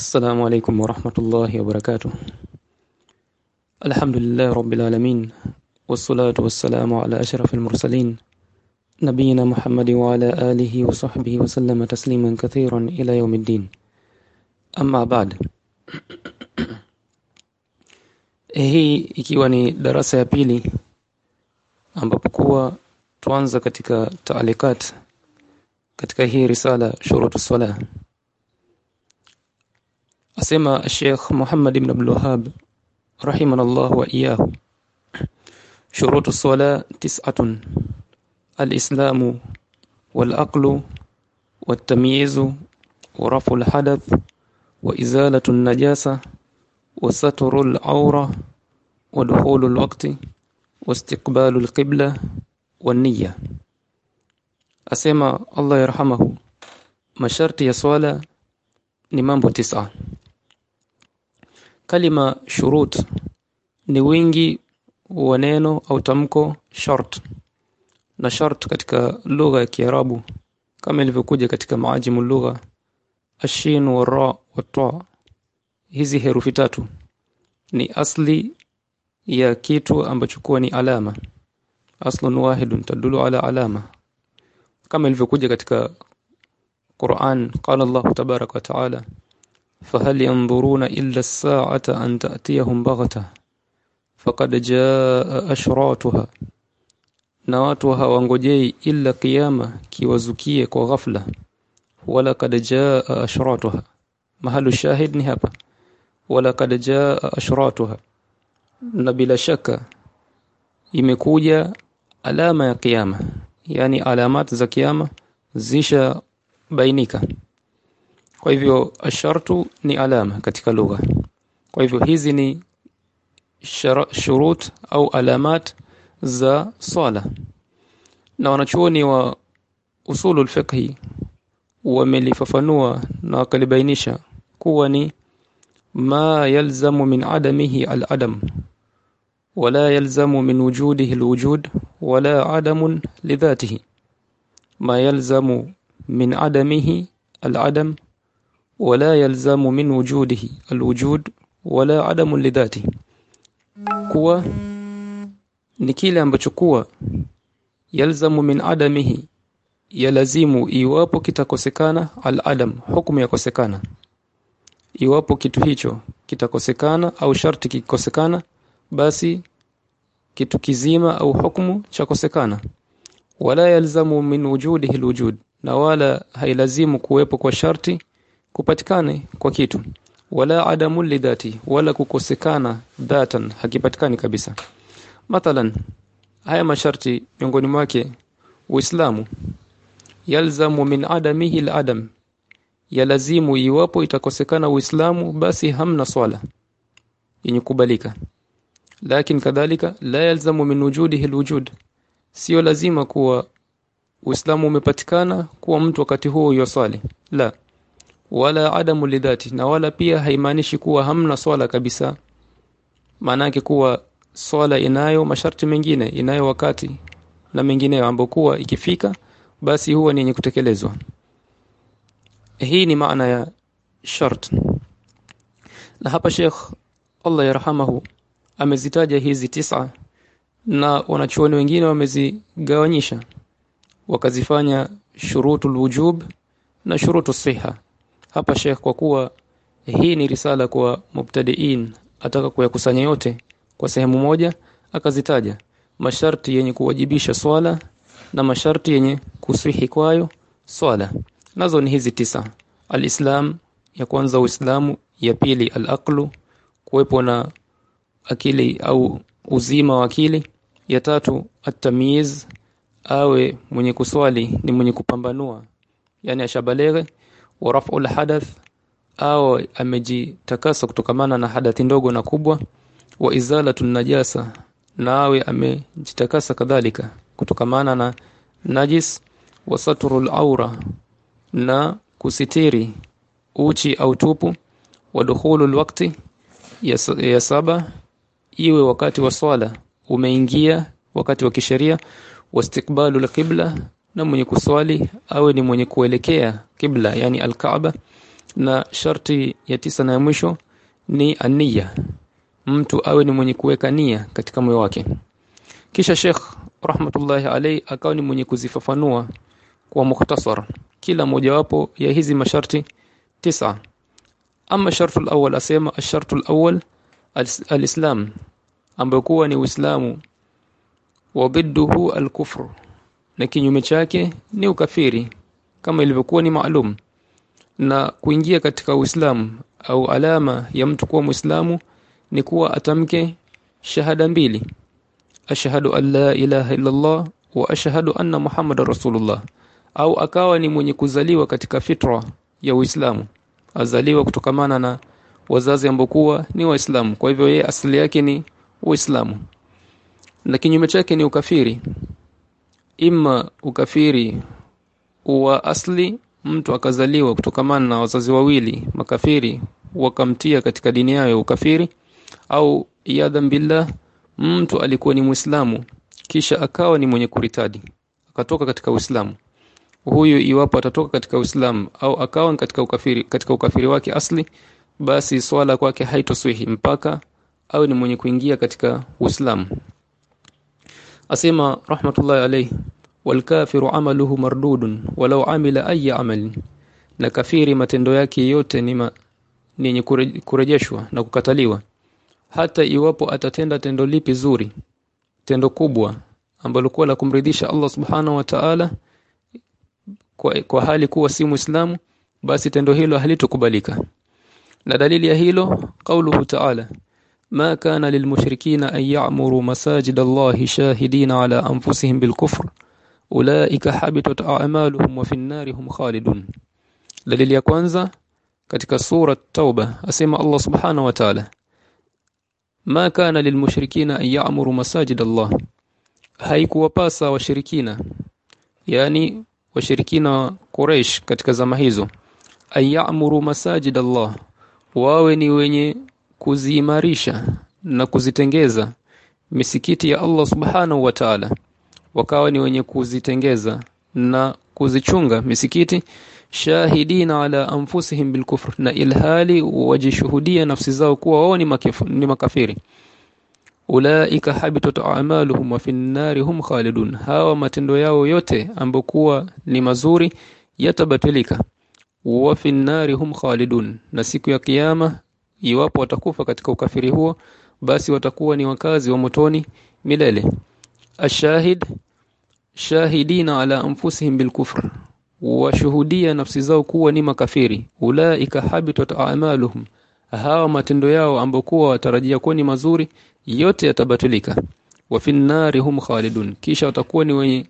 السلام عليكم ورحمة الله وبركاته. الحمد لله رب العالمين والصلاة والسلام على أشرف المرسلين نبينا محمد وعلى آله وصحبه وسلم تسليما كثيرا إلى يوم الدين. أما بعد hii ikiwa ni darasa ya pili ambapo katika taalikat katika hii risala shurutu salah. Asema Sheikh Muhammad ibn Abdul Wahhab rahimahullah wa iyyahu shurutu salah tis'atun al-islamu wal-aqlu wat-tamyizu wa rafu al-hadath wa izalatu an-najasa wa satru al-awra wa dukhulu al-waqti wa istiqbalu al-qibla wan-niyya asema Allah yarhamahu masharti ya swala ni mambo tisa kalima shurut ni wingi wa neno au tamko shart na shart katika lugha ya Kiarabu kama ilivyokuja katika maajimu lugha ashin wa ra wa ta. Hizi herufi tatu. Ni asli ya kitu ambacho kuwa ni alama. Aslun wahidun tadulu ala alama. Kama ilivyokuja katika Qur'an qala Allah tabaraka wa ta'ala فهل ينظرون إلا الساعة أن تأتيهم بغتة فقد جاء أشراطها na watu hawangojei illa kiyama kiwazukie kwa ghafla wala kad jaa ashratuha mahalu shahid ni hapa wala kad jaa ashratuha na bila shaka imekuja alama ya kiyama yani alamat za kiyama zisha bainika kwa hivyo ashartu ni alama katika lugha. Kwa hivyo hizi ni shurut au alamat za swala. Na wanachuoni wa usulul fiqhi wamelifafanua na wakalibainisha kuwa ni ma yalzamu min adamihi al-adam wala yalzamu min wujudihi al-wujud wala adamun lidhatihi ma yalzamu min adamihi al-adam ولا يلزم من وجوده الوجود ولا عدم لذاته kuwa ni kile ambacho kuwa yalzamu min adamihi yalazimu iwapo kitakosekana al-adam hukumu yakosekana iwapo kitu hicho kitakosekana au sharti kikosekana basi kitu kizima au hukumu chakosekana wala yalzamu min wujudihi alwujud na wala hailazimu kuwepo kwa sharti kupatikane kwa kitu. Wala adamu lidhati wala kukosekana datan hakipatikani kabisa. Mathalan haya masharti miongoni mwake uislamu. Yalzamu min adamihi al-adam. Yalazimu iwapo itakosekana uislamu basi hamna swala. Yenye kubalika. Lakini kadhalika la yalzamu min wujudihi al-wujud. Sio lazima kuwa uislamu umepatikana kuwa mtu wakati huo yoswali la wala adamu lidhati na wala pia haimaanishi kuwa hamna swala kabisa. Maanake kuwa swala inayo masharti mengine inayo wakati na mengineyo ambapo kuwa ikifika basi huwa ni yenye kutekelezwa. Hii ni maana ya shart. Na hapa Sheikh Allah yarhamahu amezitaja hizi tisa na wanachuoni wengine wamezigawanyisha wakazifanya shurutul wujub na shurutu siha hapa Sheikh kwa kuwa hii ni risala kwa mubtadiin ataka kuyakusanya yote kwa sehemu moja akazitaja. Masharti yenye kuwajibisha swala na masharti yenye kusihi kwayo swala. Nazo ni hizi tisa. Alislam ya kwanza uislamu. Ya pili alaqlu. Kuwepo na akili au uzima wa akili. Ya tatu atamyiz awe mwenye kuswali ni mwenye kupambanua yani ashabaleghe wa raf'ul hadath au amejitakasa kutokamana na hadathi ndogo na kubwa wa izalatu najasa na awe amejitakasa kadhalika kutokamana na najis wa satrul aura na kusitiri uchi au tupu wa dukhulul waqti ya, saba iwe wakati wa swala umeingia wakati wa kisheria wastiqbalu alqibla na mwenye kuswali awe ni mwenye kuelekea kibla yani alkaaba. Na sharti ya tisa na ya mwisho ni ania mtu awe ni mwenye kuweka nia katika moyo wake. Kisha Sheikh rahmatullahi alayhi akawa ni mwenye kuzifafanua kwa mukhtasar. Kila mojawapo ya hizi masharti tisa. Ama shartu al-awwal asema ash-shartu al-awwal al-islam ambayo kuwa ni uislamu wa bidduhu al-kufr na kinyume chake ni ukafiri kama ilivyokuwa ni maalum. Na kuingia katika uislamu au alama ya mtu kuwa muislamu ni kuwa atamke shahada mbili. Ashhadu an la ilaha illa Allah wa ashhadu anna muhammadar rasulullah. Au akawa ni mwenye kuzaliwa katika fitra ya Uislamu azaliwa kutokamana na wazazi ambokuwa ni waislamu. Kwa hivyo yeye asili yake ni uislamu. Na kinyume chake ni ukafiri ima ukafiri wa asli mtu akazaliwa kutokamana na wazazi wawili makafiri wakamtia katika dini yao ya ukafiri. Au iyadhan billah mtu alikuwa ni muislamu kisha akawa ni mwenye kuritadi akatoka katika uislamu. Huyu iwapo atatoka katika uislamu au akawa katika ukafiri katika ukafiri wake asli basi swala kwake haitoswihi mpaka au ni mwenye kuingia katika uislamu asema rahmatullahi alayhi walkafiru amaluhu mardudun walau amila ayi amal na kafiri matendo yake yote ni ma, ni yenye kurejeshwa na kukataliwa. Hata iwapo atatenda tendo lipi zuri tendo kubwa ambalo kuwa la kumridhisha Allah subhanahu wa ta'ala kwa, kwa hali kuwa si muislamu basi tendo hilo halitokubalika. Na dalili ya hilo kauluhu ta'ala ما كان للمشركين أن يعمروا مساجد الله شاهدين على أنفسهم بالكفر أولئك حبطت أعمالهم وفي النار هم خالدون dalili ya kwanza katika sura tauba asema Allah subhanahu wa ta'ala ma kana lilmushrikina an ya'muru masajid Allah haikuwapasa washirikina yani washirikina Quraysh katika zama hizo an ya'muru masajid Allah wawe ni wenye kuziimarisha na kuzitengeza misikiti ya Allah subhanahu wa ta'ala. Wakawa ni wenye kuzitengeza na kuzichunga misikiti shahidina ala anfusihim bilkufr na ilhali wajishuhudia nafsi zao kuwa wao ni, ni makafiri. Ulaika habitat a'maluhum wa finnari hum khalidun. Hawa matendo yao yote ambokuwa ni mazuri yatabatilika. Wa finnari hum khalidun. Na siku ya kiyama iwapo watakufa katika ukafiri huo basi watakuwa ni wakazi wa motoni milele. Ashahid shahidina ala anfusihim bilkufr washuhudia nafsi zao kuwa ni makafiri. Ulaika habitat a'maluhum. Hawa matendo yao ambokuwa watarajia kuwa ni mazuri yote yatabatulika. Wa finnari hum khalidun. Kisha watakuwa ni wenye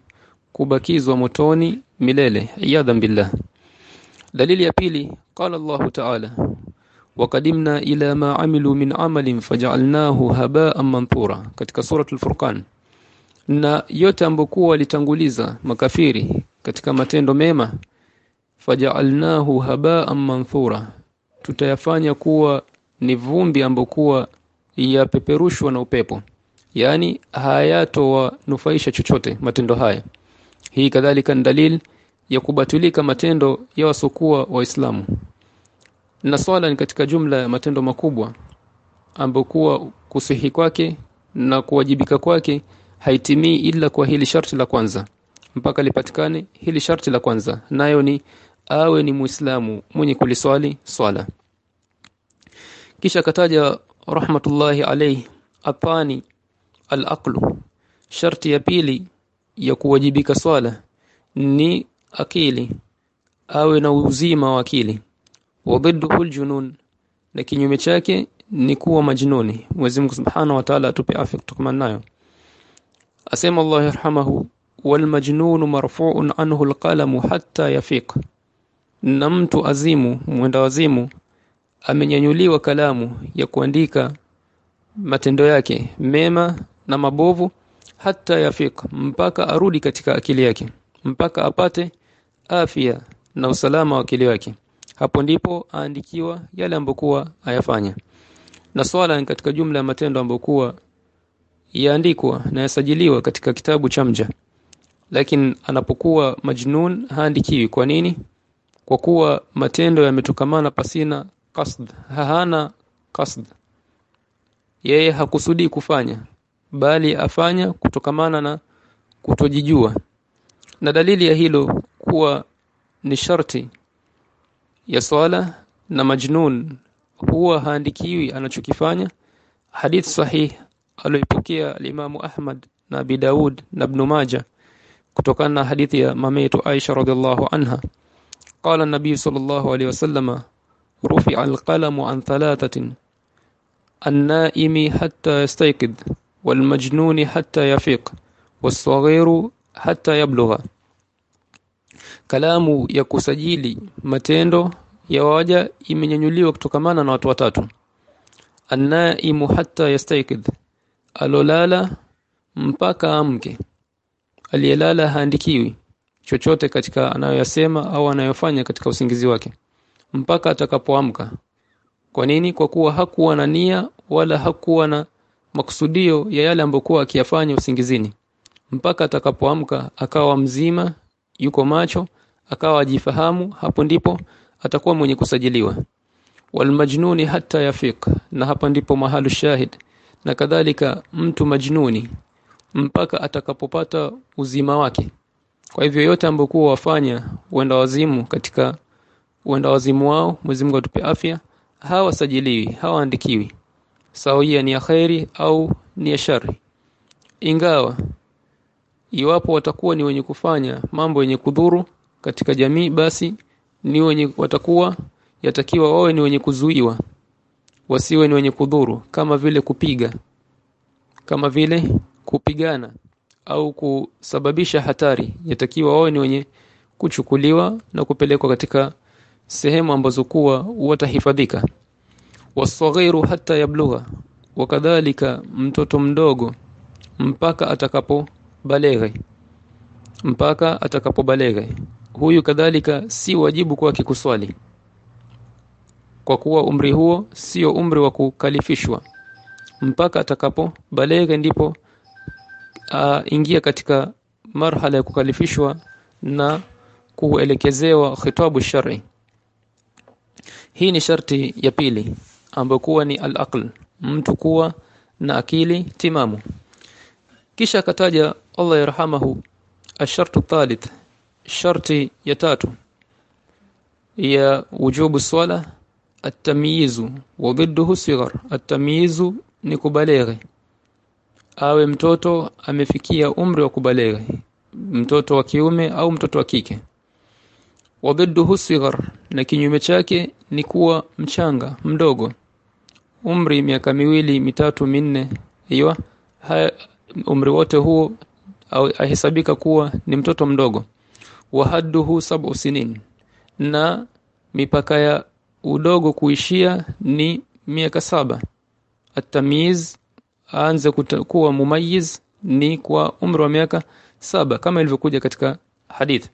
kubakizwa motoni milele. Iyadhan billah. Dalili ya pili qala Allah ta'ala وقدمنا إلى ما عملوا من عمل فجعلناه هباء منثورا katika suratul furqan na yote ambokuwa walitanguliza makafiri katika matendo mema faja'alnahu haba'an manthura tutayafanya kuwa ni vumbi ambokuwa yapeperushwa na upepo yani hayatowanufaisha chochote matendo haya hii kadhalika ni dalil ya kubatulika matendo ya wasokuwa waislamu na swala ni katika jumla ya matendo makubwa ambokuwa kusihi kwake na kuwajibika kwake haitimii ila kwa hili sharti la kwanza mpaka lipatikane hili sharti la kwanza. Nayo ni awe ni muislamu mwenye kuliswali swala. Kisha kataja rahmatullahi alayhi apani al-aqlu. Sharti ya pili ya kuwajibika swala ni akili awe na uzima wa akili wadidduhu aljunun na kinyume chake ni kuwa majnuni. Mwenyezi Mungu Subhanahu wa Ta'ala atupe afya kutokana nayo. Asema Allah yarhamahu wal majnun marfu'un anhu alqalamu hatta yafiq. Na mtu azimu mwenda wazimu amenyanyuliwa kalamu ya kuandika matendo yake mema na mabovu hata yafik mpaka arudi katika akili yake mpaka apate afya na usalama wa akili yake hapo ndipo aandikiwa yale ambokuwa ayafanya. Na swala ni katika jumla ya matendo ambokuwa yaandikwa na yasajiliwa katika kitabu cha mja. Lakini anapokuwa majnun haandikiwi. Kwa nini? Kwa kuwa matendo yametokamana pasina qasd hahana kasd. Yeye hakusudi kufanya bali afanya kutokamana na kutojijua. Na dalili ya hilo kuwa ni sharti ya swala na majnun huwa haandikiwi anachokifanya hadith sahih aliyopokea al-Imamu Ahmad na Abi Daud na Ibn Majah kutokana na hadithi ya mametu Aisha radhiallahu anha قال النبي صلى الله عليه وسلم رفع القلم عن ثلاثة النائم حتى يستيقظ والمجنون حتى يفيق والصغير حتى يبلغ kalamu ya kusajili matendo ya waja imenyanyuliwa kutokamana na watu watatu. Annaimu hatta yastayqidh alolala mpaka amke. Aliyelala haandikiwi chochote katika anayoyasema au anayofanya katika usingizi wake mpaka atakapoamka. Kwa nini? Kwa kuwa hakuwa na nia wala hakuwa na makusudio ya yale ambokuwa akiyafanya usingizini. Mpaka atakapoamka akawa mzima yuko macho akawa ajifahamu hapo ndipo atakuwa mwenye kusajiliwa. Walmajnuni hata yafiq na hapa ndipo mahalu shahid na kadhalika mtu majnuni mpaka atakapopata uzima wake. Kwa hivyo yote ambokuwa wafanya uenda wazimu katika uenda wazimu wao Mwenyezi Mungu atupe afya hawasajiliwi hawaandikiwi. Sawia ni ya khairi au ni ya shari ingawa iwapo watakuwa ni wenye kufanya mambo yenye kudhuru katika jamii basi ni wenye watakuwa yatakiwa wawe ni wenye kuzuiwa wasiwe ni wenye kudhuru kama vile kupiga kama vile kupigana au kusababisha hatari. Yatakiwa wawe ni wenye kuchukuliwa na kupelekwa katika sehemu ambazo kuwa watahifadhika. Wasaghiru hata yablugha wakadhalika mtoto mdogo mpaka atakapo baleghe mpaka atakapo atakapobaleghe huyu kadhalika si wajibu kwake kuswali. Kwa kuwa umri huo sio umri wa kukalifishwa. Mpaka atakapo baleghe ndipo aingia ingia katika marhala ya kukalifishwa na kuelekezewa khitabu shari. Hii ni sharti ya pili ambayo kuwa ni al-aql mtu kuwa na akili timamu. Kisha akataja Allah yarhamahu ashartu thalith sharti ya tatu ya wujubu swala at-tamyizu wa bidduhu sighar at-tamyizu ni kubalere awe mtoto amefikia umri wa kubalere mtoto wa kiume au mtoto wa kike. Wa bidduhu sighar na kinyume chake ni kuwa mchanga mdogo. Umri miaka miwili mitatu minne hiyo umri wote huo ahesabika kuwa ni mtoto mdogo wa hadduhu sab'u sinin. Na mipaka ya udogo kuishia ni miaka saba. Atamiz aanze kuwa mumayiz ni kwa umri wa miaka saba kama ilivyokuja katika hadith.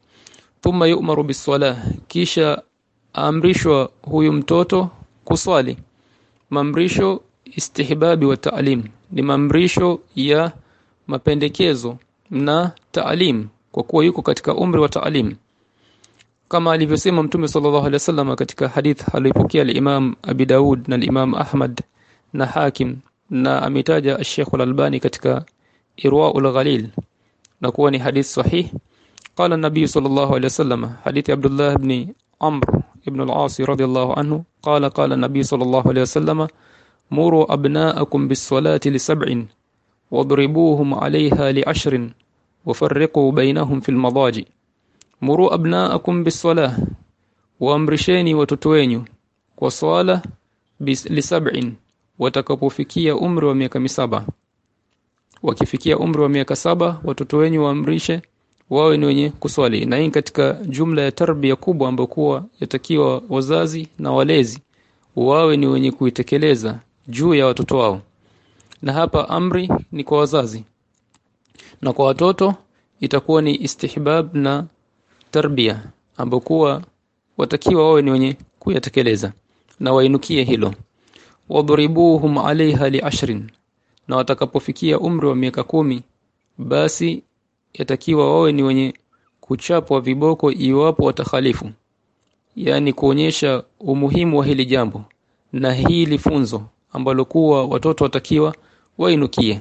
Thumma yu'maru biswala kisha amrishwa huyu mtoto kuswali. Mamrisho istihbabi wa ta'lim ni mamrisho ya mapendekezo na taalim kwa kuwa yuko katika umri wa taalim kama alivyosema mtume sallallahu alaihi wasallam katika hadith aliyopokea al-Imam Abi Daud na al-Imam Ahmad na Hakim na ametaja Sheikh al-Albani katika Irwaul Ghalil na kuwa ni hadith sahih قال النبي صلى الله عليه وسلم حديث عبد الله بن عمرو بن العاص رضي الله عنه قال قال النبي صلى الله عليه وسلم مروا أبناءكم بالصلاة لسبع واضربوهم عليها لعشر wafarriqu bainahum fil madaji muru abnaakum bisalah waamrisheni watoto wenyu kwa swala lisab'in watakapofikia umri wa miaka misaba wakifikia umri wa miaka saba watoto wenyu waamrishe wawe ni wenye kuswali na hii katika jumla ya tarbia kubwa ambayo kuwa yatakiwa wazazi na walezi wawe ni wenye kuitekeleza juu ya watoto wao na hapa amri ni kwa wazazi na kwa watoto itakuwa ni istihbab na tarbia ambokuwa watakiwa wawe ni wenye kuyatekeleza. Na wainukie hilo. Wadribuhum alaiha liashrin na watakapofikia umri wa miaka kumi basi yatakiwa wawe ni wenye kuchapwa viboko iwapo watakhalifu. Yani kuonyesha umuhimu wa hili jambo. Na hili funzo ambalo kuwa watoto watakiwa wainukie.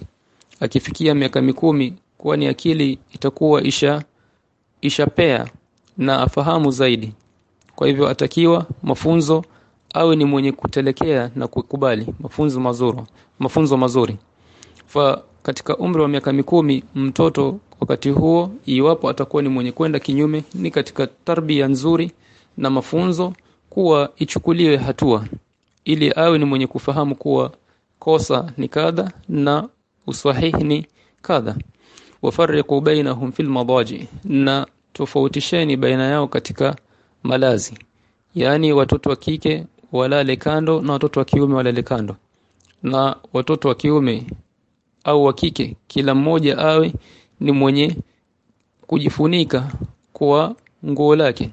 Akifikia miaka mikumi kwani akili itakuwa isha ishapea na afahamu zaidi. Kwa hivyo atakiwa mafunzo awe ni mwenye kutelekea na kukubali. Mafunzo mazuri mafunzo mazuri. Fa katika umri wa miaka mikumi mtoto wakati huo iwapo atakuwa ni mwenye kwenda kinyume ni katika tarbia nzuri na mafunzo kuwa ichukuliwe hatua. Ili awe ni mwenye kufahamu kuwa kosa ni kadha na usahihi ni kadha wafariqu bainahum fil madaji na tofautisheni baina yao katika malazi. Yaani watoto wa kike walale kando na watoto wa kiume walale kando. Na watoto wa kiume au wa kike kila mmoja awe ni mwenye kujifunika kwa nguo lake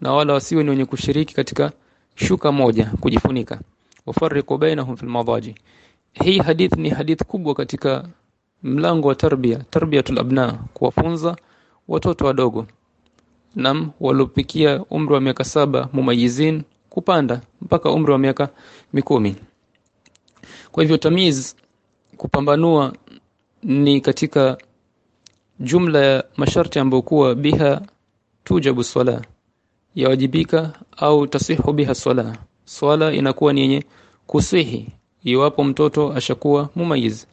na wala wasiwe ni wenye kushiriki katika shuka moja kujifunika. Wafariqu bainahum fil madaji. Hii hadith ni hadith kubwa katika mlango wa tarbia tarbiyatul abna kuwafunza watoto wadogo. Nam walopikia umri wa miaka saba mumayizin kupanda mpaka umri wa miaka mikumi. Kwa hivyo tamiz kupambanua ni katika jumla ya masharti ambayo kuwa biha tujabu swala yawajibika au tasihu biha swala. Swala inakuwa ni yenye kusihi iwapo mtoto ashakuwa mumayiz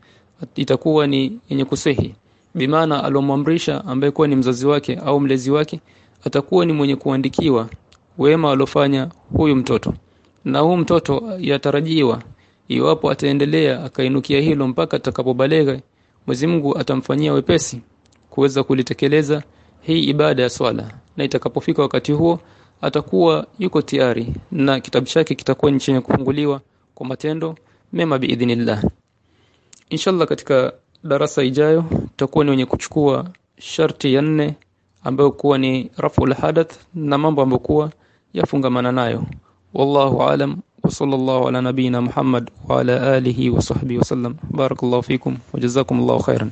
itakuwa ni yenye kusihi. Bimaana alomwamrisha ambaye kuwa ni mzazi wake au mlezi wake atakuwa ni mwenye kuandikiwa wema alofanya huyu mtoto. Na huu mtoto yatarajiwa iwapo ataendelea akainukia hilo mpaka atakapobalega Mwenyezi Mungu atamfanyia wepesi kuweza kulitekeleza hii ibada ya swala. Na itakapofika wakati huo atakuwa yuko tayari na kitabu chake kitakuwa ni chenye kufunguliwa kwa matendo mema biidhnillah inshallah katika darasa ijayo tutakuwa ni wenye kuchukua sharti ya nne ambayo kuwa ni raful hadath na mambo ambayo kuwa yafungamana nayo. Wallahu alam ala nabina muhammad wa ala alihi wa sahbihi wa sallam. Barakallahu fikum wa jazakumullahu khairan